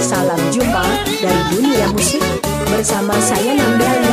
Salam jumpa dari dunia musik bersama saya Nambela.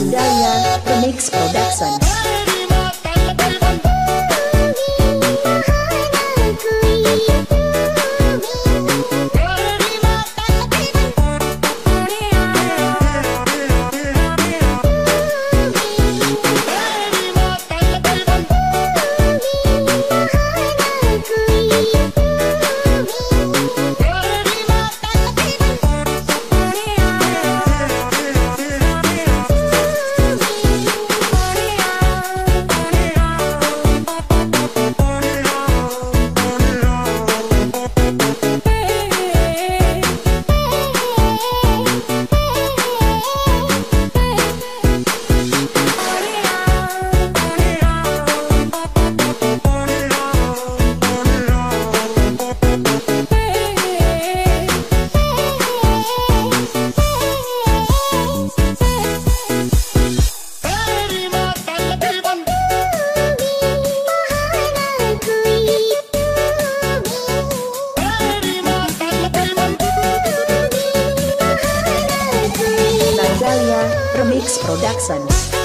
Nandaya Remix Productions. Nandaya Remix Productions.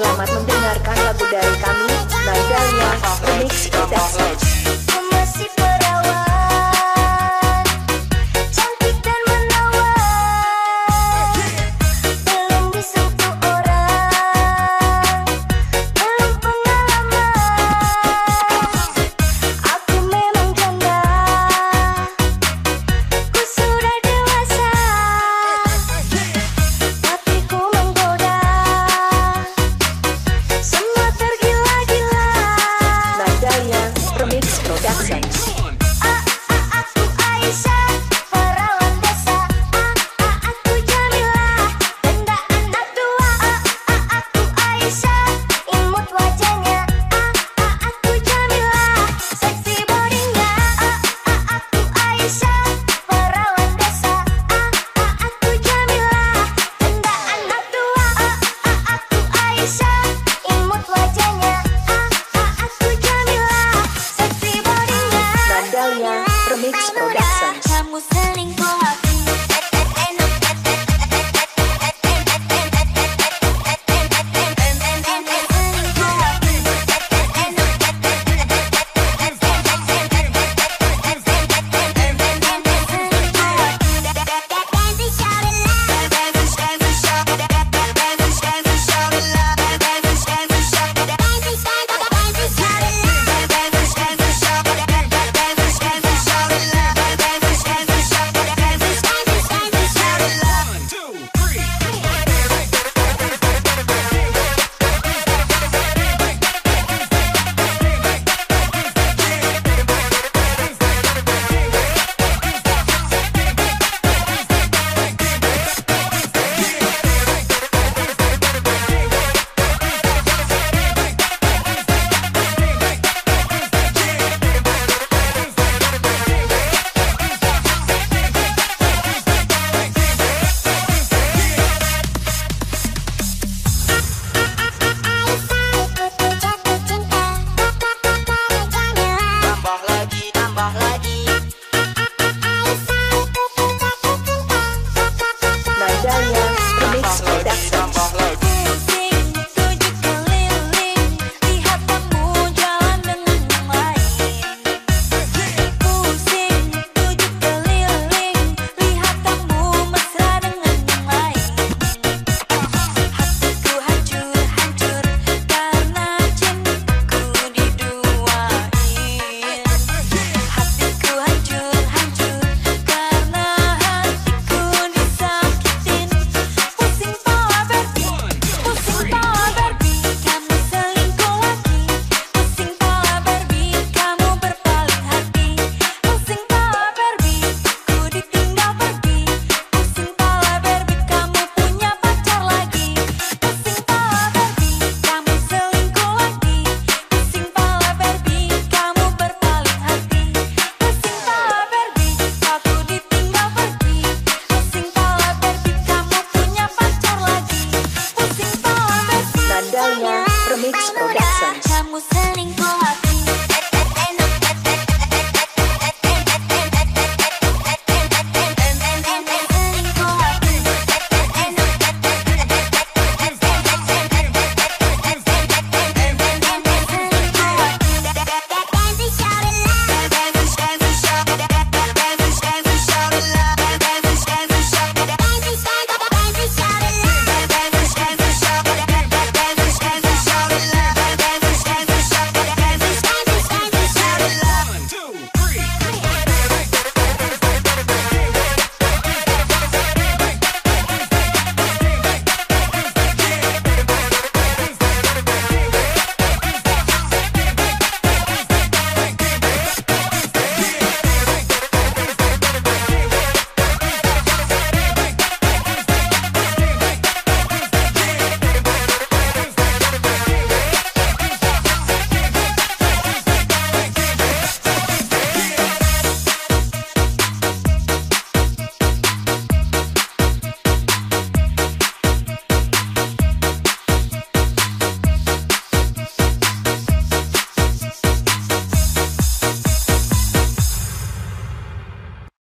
Selamat Mix Productions